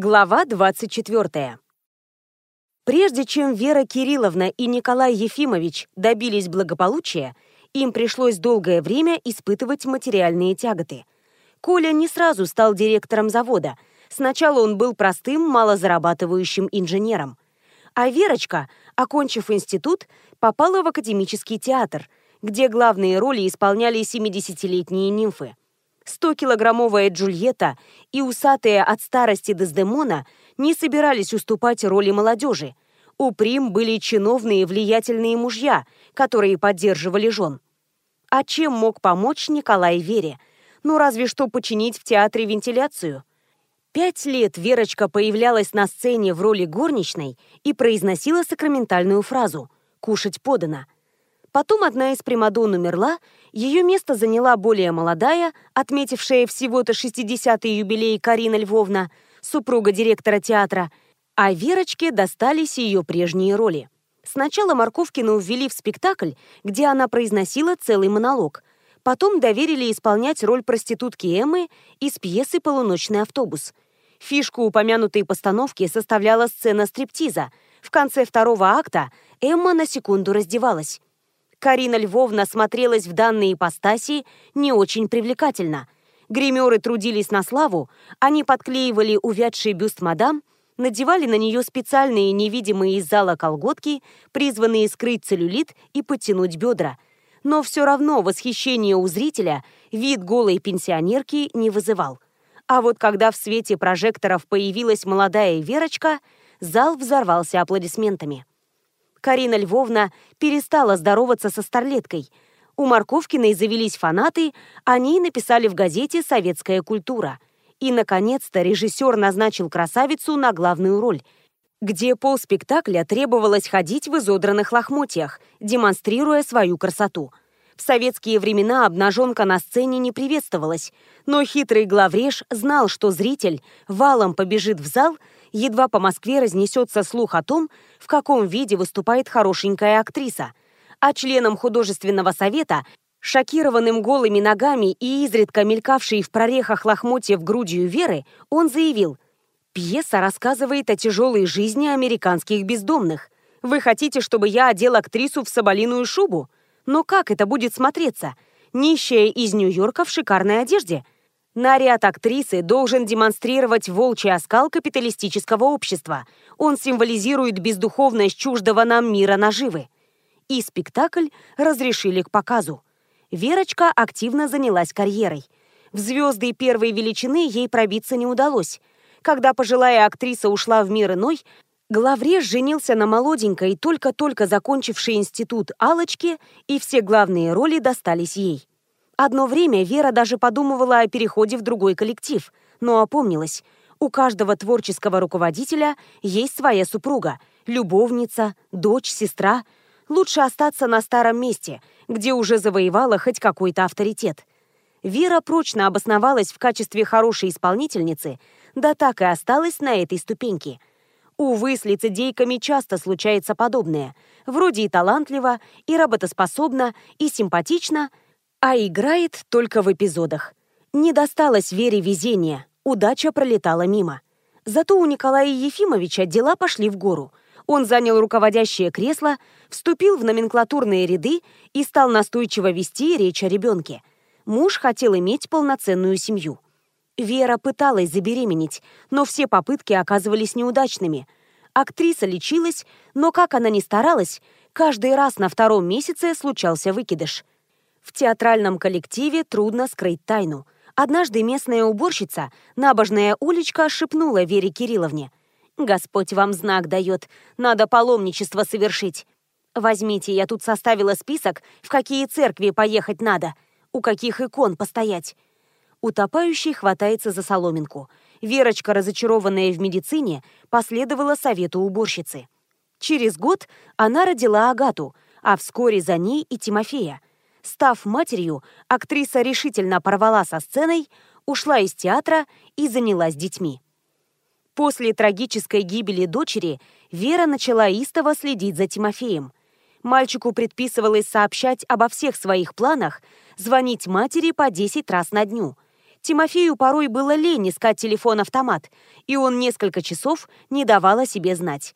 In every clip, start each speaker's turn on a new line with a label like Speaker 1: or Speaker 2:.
Speaker 1: Глава 24. Прежде чем Вера Кирилловна и Николай Ефимович добились благополучия, им пришлось долгое время испытывать материальные тяготы. Коля не сразу стал директором завода. Сначала он был простым, малозарабатывающим инженером. А Верочка, окончив институт, попала в академический театр, где главные роли исполняли 70-летние нимфы. 100-килограммовая Джульетта и усатые от старости Дездемона не собирались уступать роли молодежи. У Прим были чиновные влиятельные мужья, которые поддерживали жен. А чем мог помочь Николай Вере? Ну, разве что починить в театре вентиляцию. Пять лет Верочка появлялась на сцене в роли горничной и произносила сакраментальную фразу «Кушать подано». Потом одна из примадон умерла, ее место заняла более молодая, отметившая всего-то 60-й юбилей Карина Львовна, супруга директора театра, а Верочке достались ее прежние роли. Сначала Марковкину ввели в спектакль, где она произносила целый монолог. Потом доверили исполнять роль проститутки Эммы из пьесы «Полуночный автобус». Фишку упомянутой постановки составляла сцена стриптиза. В конце второго акта Эмма на секунду раздевалась. Карина Львовна смотрелась в данной ипостаси не очень привлекательно. Гримеры трудились на славу, они подклеивали увядший бюст мадам, надевали на нее специальные невидимые из зала колготки, призванные скрыть целлюлит и подтянуть бедра. Но все равно восхищение у зрителя вид голой пенсионерки не вызывал. А вот когда в свете прожекторов появилась молодая Верочка, зал взорвался аплодисментами. Карина Львовна перестала здороваться со Старлеткой. У Марковкиной завелись фанаты, о ней написали в газете «Советская культура». И, наконец-то, режиссер назначил красавицу на главную роль, где полспектакля требовалось ходить в изодранных лохмотьях, демонстрируя свою красоту. В советские времена обнаженка на сцене не приветствовалась, но хитрый главреж знал, что зритель валом побежит в зал – едва по Москве разнесется слух о том, в каком виде выступает хорошенькая актриса. А членам художественного совета, шокированным голыми ногами и изредка мелькавшей в прорехах лохмотьев грудью Веры, он заявил «Пьеса рассказывает о тяжелой жизни американских бездомных. Вы хотите, чтобы я одел актрису в соболиную шубу? Но как это будет смотреться? Нищая из Нью-Йорка в шикарной одежде?» Наряд актрисы должен демонстрировать волчий оскал капиталистического общества. Он символизирует бездуховность чуждого нам мира наживы. И спектакль разрешили к показу. Верочка активно занялась карьерой. В звезды первой величины ей пробиться не удалось. Когда пожилая актриса ушла в мир иной, главреж женился на молоденькой, только-только закончившей институт Алочке, и все главные роли достались ей. Одно время Вера даже подумывала о переходе в другой коллектив, но опомнилась. У каждого творческого руководителя есть своя супруга, любовница, дочь, сестра. Лучше остаться на старом месте, где уже завоевала хоть какой-то авторитет. Вера прочно обосновалась в качестве хорошей исполнительницы, да так и осталась на этой ступеньке. Увы, с лицедейками часто случается подобное. Вроде и талантливо, и работоспособно, и симпатично – а играет только в эпизодах. Не досталось Вере везения, удача пролетала мимо. Зато у Николая Ефимовича дела пошли в гору. Он занял руководящее кресло, вступил в номенклатурные ряды и стал настойчиво вести речь о ребенке. Муж хотел иметь полноценную семью. Вера пыталась забеременеть, но все попытки оказывались неудачными. Актриса лечилась, но как она ни старалась, каждый раз на втором месяце случался выкидыш – в театральном коллективе трудно скрыть тайну. Однажды местная уборщица, набожная уличка, шепнула Вере Кирилловне. «Господь вам знак дает, надо паломничество совершить. Возьмите, я тут составила список, в какие церкви поехать надо, у каких икон постоять». Утопающий хватается за соломинку. Верочка, разочарованная в медицине, последовала совету уборщицы. Через год она родила Агату, а вскоре за ней и Тимофея – Став матерью, актриса решительно порвала со сценой, ушла из театра и занялась детьми. После трагической гибели дочери Вера начала истово следить за Тимофеем. Мальчику предписывалось сообщать обо всех своих планах, звонить матери по 10 раз на дню. Тимофею порой было лень искать телефон-автомат, и он несколько часов не давал о себе знать.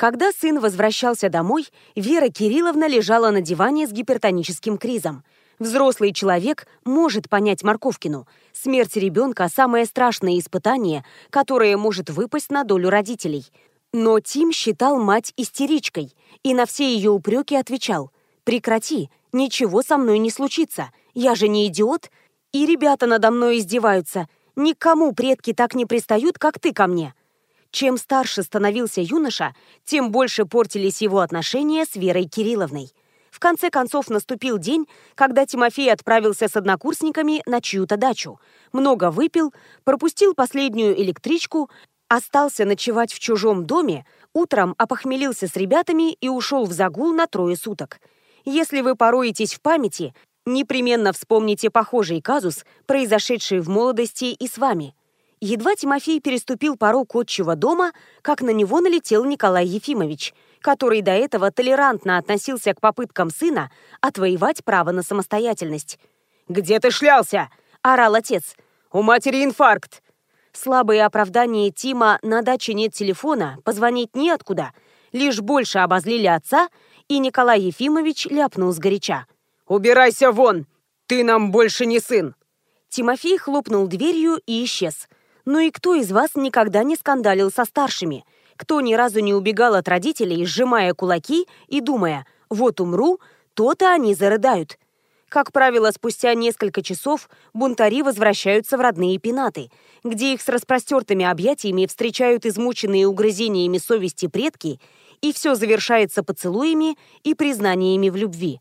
Speaker 1: Когда сын возвращался домой, Вера Кирилловна лежала на диване с гипертоническим кризом. Взрослый человек может понять Марковкину. Смерть ребенка – самое страшное испытание, которое может выпасть на долю родителей. Но Тим считал мать истеричкой и на все ее упреки отвечал «Прекрати, ничего со мной не случится, я же не идиот, и ребята надо мной издеваются, никому предки так не пристают, как ты ко мне». Чем старше становился юноша, тем больше портились его отношения с Верой Кирилловной. В конце концов наступил день, когда Тимофей отправился с однокурсниками на чью-то дачу. Много выпил, пропустил последнюю электричку, остался ночевать в чужом доме, утром опохмелился с ребятами и ушел в загул на трое суток. Если вы пороетесь в памяти, непременно вспомните похожий казус, произошедший в молодости и с вами – Едва Тимофей переступил порог отчего дома, как на него налетел Николай Ефимович, который до этого толерантно относился к попыткам сына отвоевать право на самостоятельность.
Speaker 2: «Где ты шлялся?»
Speaker 1: – орал отец.
Speaker 2: «У матери инфаркт!»
Speaker 1: Слабые оправдания Тима «на даче нет телефона, позвонить неоткуда» лишь больше обозлили отца, и Николай Ефимович ляпнул сгоряча.
Speaker 2: «Убирайся вон! Ты нам больше не сын!»
Speaker 1: Тимофей хлопнул дверью и исчез – ну и кто из вас никогда не скандалил со старшими? Кто ни разу не убегал от родителей, сжимая кулаки и думая «вот умру», то-то они зарыдают. Как правило, спустя несколько часов бунтари возвращаются в родные пенаты, где их с распростертыми объятиями встречают измученные угрызениями совести предки, и все завершается поцелуями и признаниями в любви.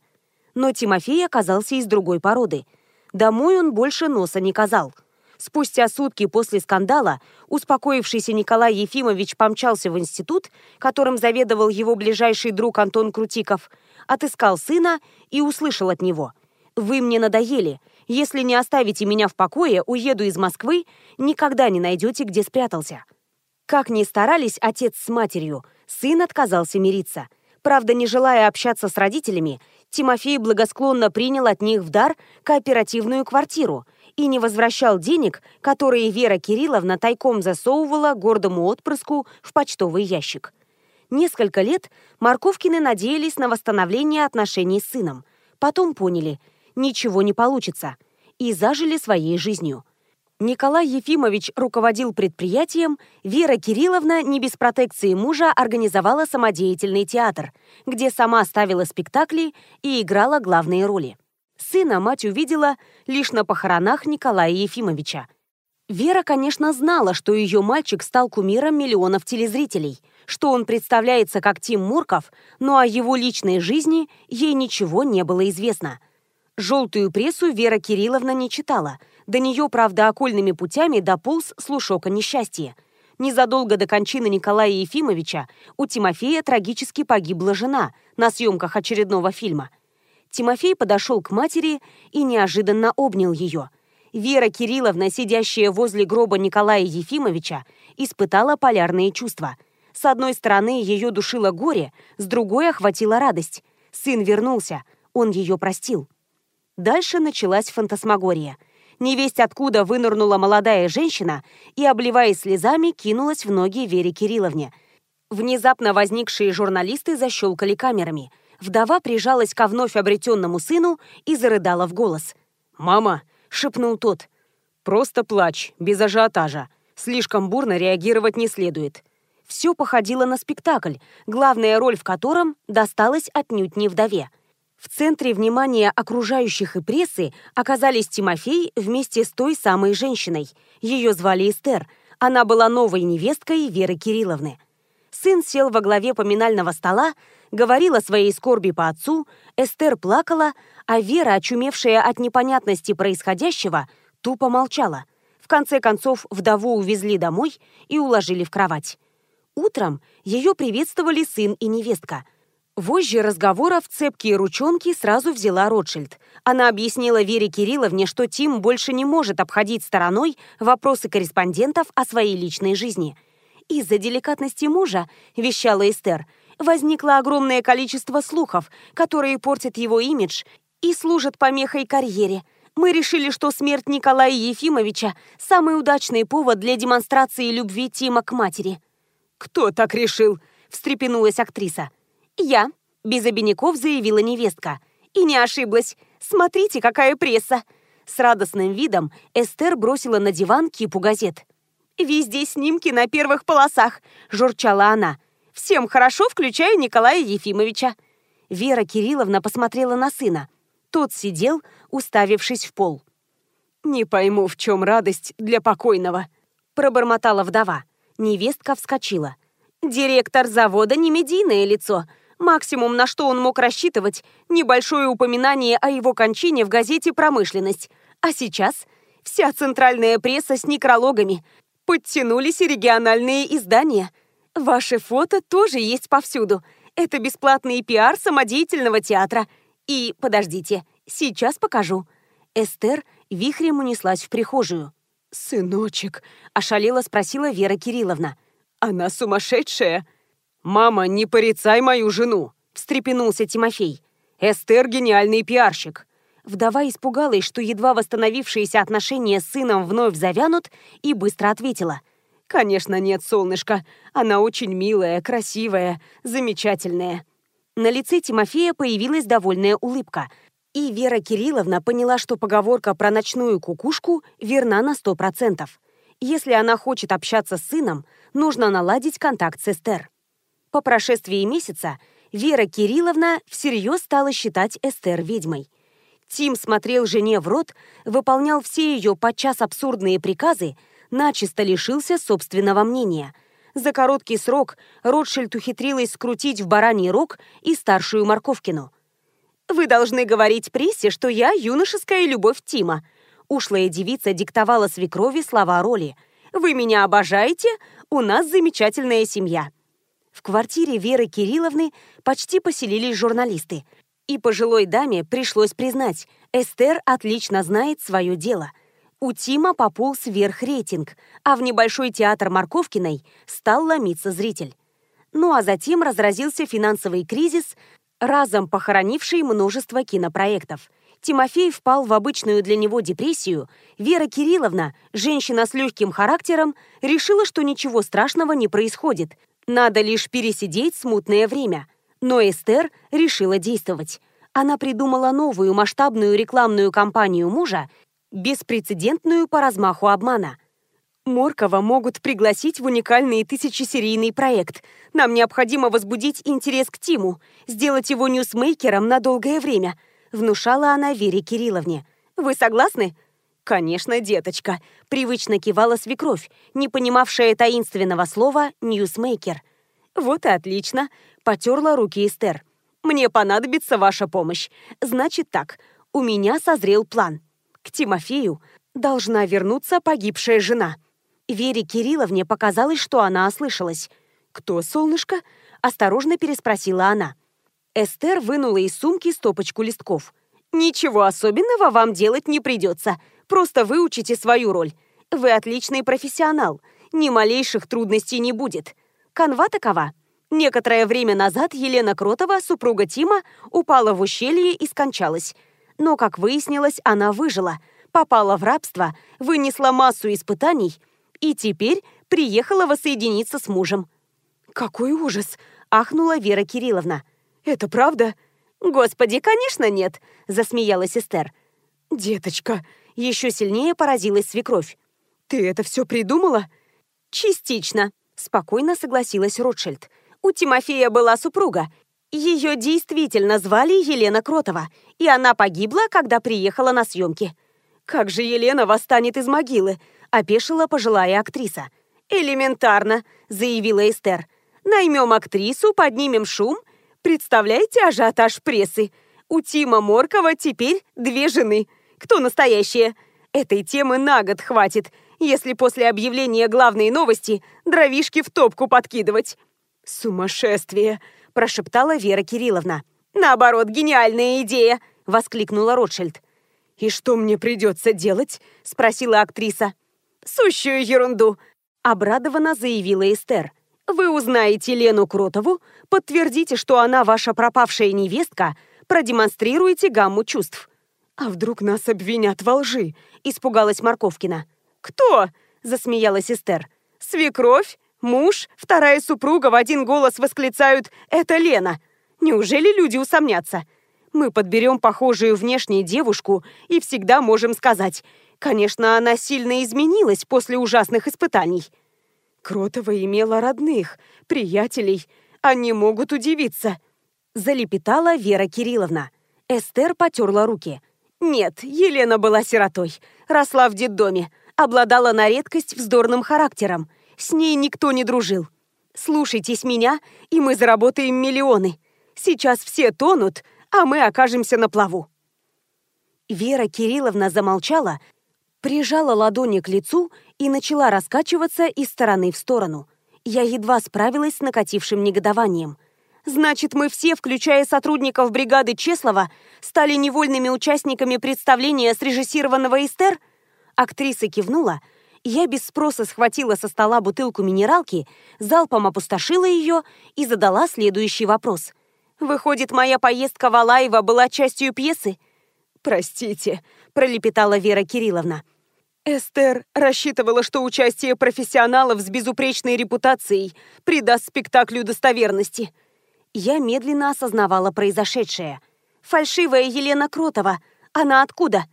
Speaker 1: Но Тимофей оказался из другой породы. Домой он больше носа не казал – Спустя сутки после скандала успокоившийся Николай Ефимович помчался в институт, которым заведовал его ближайший друг Антон Крутиков, отыскал сына и услышал от него «Вы мне надоели. Если не оставите меня в покое, уеду из Москвы, никогда не найдете, где спрятался». Как ни старались отец с матерью, сын отказался мириться. Правда, не желая общаться с родителями, Тимофей благосклонно принял от них в дар кооперативную квартиру – и не возвращал денег, которые Вера Кирилловна тайком засовывала гордому отпрыску в почтовый ящик. Несколько лет Марковкины надеялись на восстановление отношений с сыном. Потом поняли – ничего не получится. И зажили своей жизнью. Николай Ефимович руководил предприятием, Вера Кирилловна не без протекции мужа организовала самодеятельный театр, где сама ставила спектакли и играла главные роли. Сына мать увидела лишь на похоронах Николая Ефимовича. Вера, конечно, знала, что ее мальчик стал кумиром миллионов телезрителей, что он представляется как Тим Мурков, но о его личной жизни ей ничего не было известно. Желтую прессу Вера Кирилловна не читала. До нее, правда, окольными путями дополз слушок о несчастье. Незадолго до кончины Николая Ефимовича у Тимофея трагически погибла жена на съемках очередного фильма – Тимофей подошел к матери и неожиданно обнял ее. Вера Кирилловна, сидящая возле гроба Николая Ефимовича, испытала полярные чувства. С одной стороны, ее душило горе, с другой охватила радость. Сын вернулся, он ее простил. Дальше началась фантасмагория. Невесть откуда вынырнула молодая женщина и, обливаясь слезами, кинулась в ноги Вере Кирилловне. Внезапно возникшие журналисты защелкали камерами – Вдова прижалась ко вновь обретенному сыну и зарыдала в голос.
Speaker 2: «Мама!»
Speaker 1: — шепнул тот.
Speaker 2: «Просто плач, без ажиотажа. Слишком бурно реагировать не следует».
Speaker 1: Все походило на спектакль, главная роль в котором досталась отнюдь не вдове. В центре внимания окружающих и прессы оказались Тимофей вместе с той самой женщиной. Ее звали Эстер. Она была новой невесткой Веры Кирилловны. Сын сел во главе поминального стола, говорил о своей скорби по отцу, Эстер плакала, а Вера, очумевшая от непонятности происходящего, тупо молчала. В конце концов, вдову увезли домой и уложили в кровать. Утром ее приветствовали сын и невестка. Вожжи разговора в цепкие ручонки сразу взяла Ротшильд. Она объяснила Вере Кирилловне, что Тим больше не может обходить стороной вопросы корреспондентов о своей личной жизни. Из-за деликатности мужа, вещала Эстер, возникло огромное количество слухов, которые портят его имидж и служат помехой карьере. Мы решили, что смерть Николая Ефимовича – самый удачный повод для демонстрации любви Тима к матери.
Speaker 2: «Кто так решил?» – встрепенулась актриса.
Speaker 1: «Я», – без обиняков заявила невестка. И не ошиблась. Смотрите, какая пресса. С радостным видом Эстер бросила на диван кипу газет. «Везде снимки на первых полосах», – журчала она. «Всем хорошо, включая Николая Ефимовича». Вера Кирилловна посмотрела на сына. Тот сидел, уставившись в пол.
Speaker 2: «Не пойму, в чем радость для покойного», – пробормотала вдова.
Speaker 1: Невестка вскочила. «Директор завода не медийное лицо. Максимум, на что он мог рассчитывать, небольшое упоминание о его кончине в газете «Промышленность». А сейчас вся центральная пресса с некрологами. Подтянулись и региональные издания. Ваши фото тоже есть повсюду. Это бесплатный пиар самодеятельного театра. И, подождите, сейчас покажу. Эстер вихрем унеслась в прихожую.
Speaker 2: «Сыночек», —
Speaker 1: ошалела спросила Вера Кирилловна.
Speaker 2: «Она сумасшедшая?» «Мама, не порицай мою жену!» – встрепенулся Тимофей. «Эстер – гениальный пиарщик!»
Speaker 1: Вдова испугалась, что едва восстановившиеся отношения с сыном вновь завянут, и быстро ответила.
Speaker 2: «Конечно нет, солнышко. Она очень милая, красивая, замечательная».
Speaker 1: На лице Тимофея появилась довольная улыбка, и Вера Кирилловна поняла, что поговорка про ночную кукушку верна на сто процентов. Если она хочет общаться с сыном, нужно наладить контакт с Эстер. По прошествии месяца Вера Кирилловна всерьез стала считать Эстер ведьмой. Тим смотрел жене в рот, выполнял все ее подчас абсурдные приказы, начисто лишился собственного мнения. За короткий срок Ротшильд ухитрилась скрутить в бараний рог и старшую Марковкину. «Вы должны говорить прессе, что я юношеская любовь Тима», Ушлая девица диктовала свекрови слова роли. «Вы меня обожаете? У нас замечательная семья». В квартире Веры Кирилловны почти поселились журналисты. И пожилой даме пришлось признать, Эстер отлично знает свое дело. У Тима пополз вверх рейтинг, а в небольшой театр Марковкиной стал ломиться зритель. Ну а затем разразился финансовый кризис, разом похоронивший множество кинопроектов. Тимофей впал в обычную для него депрессию, Вера Кирилловна, женщина с легким характером, решила, что ничего страшного не происходит, надо лишь пересидеть смутное время. Но Эстер решила действовать. Она придумала новую масштабную рекламную кампанию мужа, беспрецедентную по размаху обмана. Моркова могут пригласить в уникальный тысячесерийный проект. Нам необходимо возбудить интерес к Тиму, сделать его ньюсмейкером на долгое время, внушала она Вере Кирилловне. Вы согласны? «Конечно, деточка», — привычно кивала свекровь, не понимавшая таинственного слова «ньюсмейкер». «Вот и отлично», — потерла руки Эстер. «Мне понадобится ваша помощь. Значит так, у меня созрел план. К Тимофею должна вернуться погибшая жена». Вере Кирилловне показалось, что она ослышалась. «Кто, солнышко?» – осторожно переспросила она. Эстер вынула из сумки стопочку листков. «Ничего особенного вам делать не придется. Просто выучите свою роль. Вы отличный профессионал. Ни малейших трудностей не будет. Канва такова. Некоторое время назад Елена Кротова, супруга Тима, упала в ущелье и скончалась. Но, как выяснилось, она выжила, попала в рабство, вынесла массу испытаний и теперь приехала воссоединиться с мужем.
Speaker 2: «Какой ужас!» – ахнула Вера Кирилловна. «Это правда?»
Speaker 1: «Господи, конечно нет!» – засмеялась Эстер.
Speaker 2: «Деточка!»
Speaker 1: Еще сильнее поразилась свекровь.
Speaker 2: «Ты это все придумала?»
Speaker 1: «Частично», — спокойно согласилась Ротшильд. «У Тимофея была супруга. Ее действительно звали Елена Кротова, и она погибла, когда приехала на съемки». «Как же Елена восстанет из могилы?» — опешила пожилая актриса. «Элементарно», — заявила Эстер. «Наймем актрису, поднимем шум. Представляете ажиотаж прессы? У Тима Моркова теперь две жены». Кто настоящая? Этой темы на год хватит, если после объявления главной новости дровишки в топку подкидывать.
Speaker 2: «Сумасшествие!» – прошептала Вера Кирилловна.
Speaker 1: «Наоборот, гениальная идея!» – воскликнула Ротшильд.
Speaker 2: «И что мне придется делать?» – спросила актриса.
Speaker 1: «Сущую ерунду!» – обрадованно заявила Эстер. «Вы узнаете Лену Кротову, подтвердите, что она ваша пропавшая невестка, продемонстрируете гамму чувств.
Speaker 2: «А вдруг нас обвинят во лжи?» — испугалась Морковкина.
Speaker 1: «Кто?» — засмеялась Эстер. «Свекровь? Муж? Вторая супруга в один голос восклицают «Это Лена!» Неужели люди усомнятся? Мы подберем похожую внешнюю девушку и всегда можем сказать Конечно, она сильно изменилась после ужасных испытаний. Кротова имела родных, приятелей. Они могут удивиться. Залепетала Вера Кирилловна. Эстер потерла руки. Нет, Елена была сиротой. Росла в детдоме. Обладала на редкость вздорным характером. С ней никто не дружил. Слушайтесь меня, и мы заработаем миллионы. Сейчас все тонут, а мы окажемся на плаву. Вера Кирилловна замолчала, прижала ладони к лицу и начала раскачиваться из стороны в сторону. Я едва справилась с накатившим негодованием. «Значит, мы все, включая сотрудников бригады Чеслова, стали невольными участниками представления срежиссированного Эстер?» Актриса кивнула. Я без спроса схватила со стола бутылку минералки, залпом опустошила ее и задала следующий вопрос. «Выходит, моя поездка в Алаево была частью пьесы?» «Простите», — пролепетала Вера Кирилловна. Эстер рассчитывала, что участие профессионалов с безупречной репутацией придаст спектаклю достоверности. Я медленно осознавала произошедшее. Фальшивая Елена Кротова. Она откуда?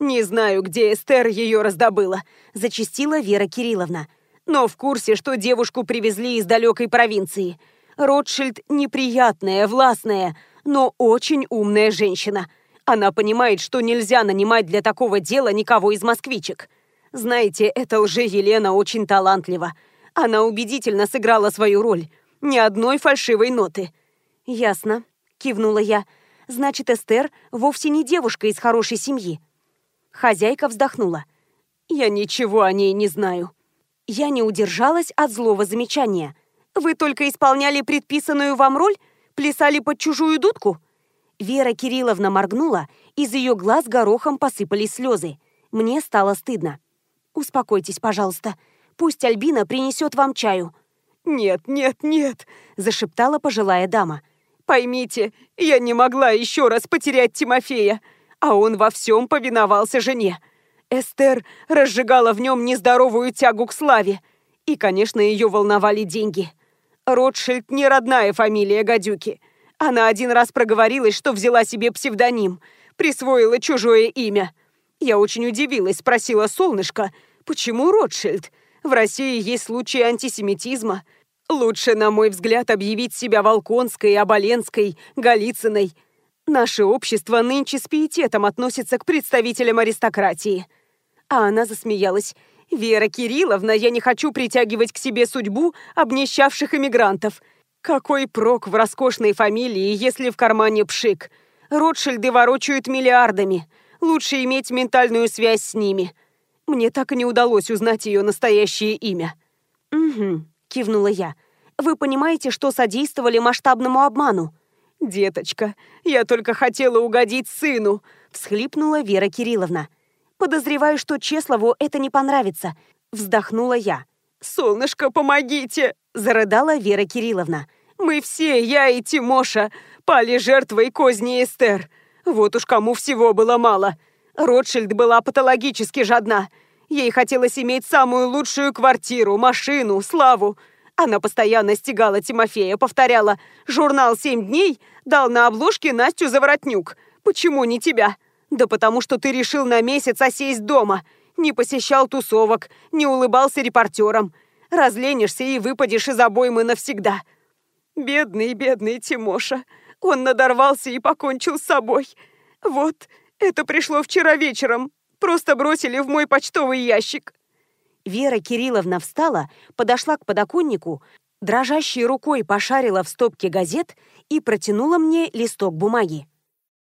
Speaker 1: Не знаю, где Эстер ее раздобыла, зачастила Вера Кирилловна. Но в курсе, что девушку привезли из далекой провинции. Ротшильд неприятная, властная, но очень умная женщина. Она понимает, что нельзя нанимать для такого дела никого из москвичек. Знаете, эта лже-Елена очень талантлива. Она убедительно сыграла свою роль. Ни одной фальшивой ноты. «Ясно», — кивнула я. «Значит, Эстер вовсе не девушка из хорошей семьи». Хозяйка вздохнула. «Я ничего о ней не знаю». Я не удержалась от злого замечания. «Вы только исполняли предписанную вам роль? Плясали под чужую дудку?» Вера Кирилловна моргнула, из ее глаз горохом посыпались слезы. Мне стало стыдно. «Успокойтесь, пожалуйста. Пусть Альбина принесет вам чаю». «Нет, нет, нет», – зашептала пожилая дама. «Поймите, я не могла еще раз потерять Тимофея, а он во всем повиновался жене. Эстер разжигала в нем нездоровую тягу к славе, и, конечно, ее волновали деньги. Ротшильд не родная фамилия гадюки. Она один раз проговорилась, что взяла себе псевдоним, присвоила чужое имя. Я очень удивилась, спросила солнышко, почему Ротшильд? В России есть случаи антисемитизма. Лучше, на мой взгляд, объявить себя Волконской, Оболенской, Голицыной. Наше общество нынче с пиететом относится к представителям аристократии. А она засмеялась. «Вера Кирилловна, я не хочу притягивать к себе судьбу обнищавших эмигрантов. Какой прок в роскошной фамилии, если в кармане пшик? Ротшильды ворочают миллиардами. Лучше иметь ментальную связь с ними. Мне так и не удалось узнать ее настоящее имя. «Угу», — кивнула я. «Вы понимаете, что содействовали масштабному обману?» «Деточка, я только хотела угодить сыну», — всхлипнула Вера Кирилловна. «Подозреваю, что Чеслову это не понравится», — вздохнула я. «Солнышко, помогите!» – зарыдала Вера Кирилловна. «Мы все, я и Тимоша, пали жертвой козни Эстер. Вот уж кому всего было мало. Ротшильд была патологически жадна. Ей хотелось иметь самую лучшую квартиру, машину, славу. Она постоянно стегала Тимофея, повторяла «Журнал «Семь дней» дал на обложке Настю Заворотнюк. Почему не тебя?» «Да потому что ты решил на месяц осесть дома не посещал тусовок, не улыбался репортерам. Разленишься и выпадешь из обоймы навсегда. Бедный, бедный Тимоша. Он надорвался и покончил с собой. Вот, это пришло вчера вечером. Просто бросили в мой почтовый ящик. Вера Кирилловна встала, подошла к подоконнику, дрожащей рукой пошарила в стопке газет и протянула мне листок бумаги.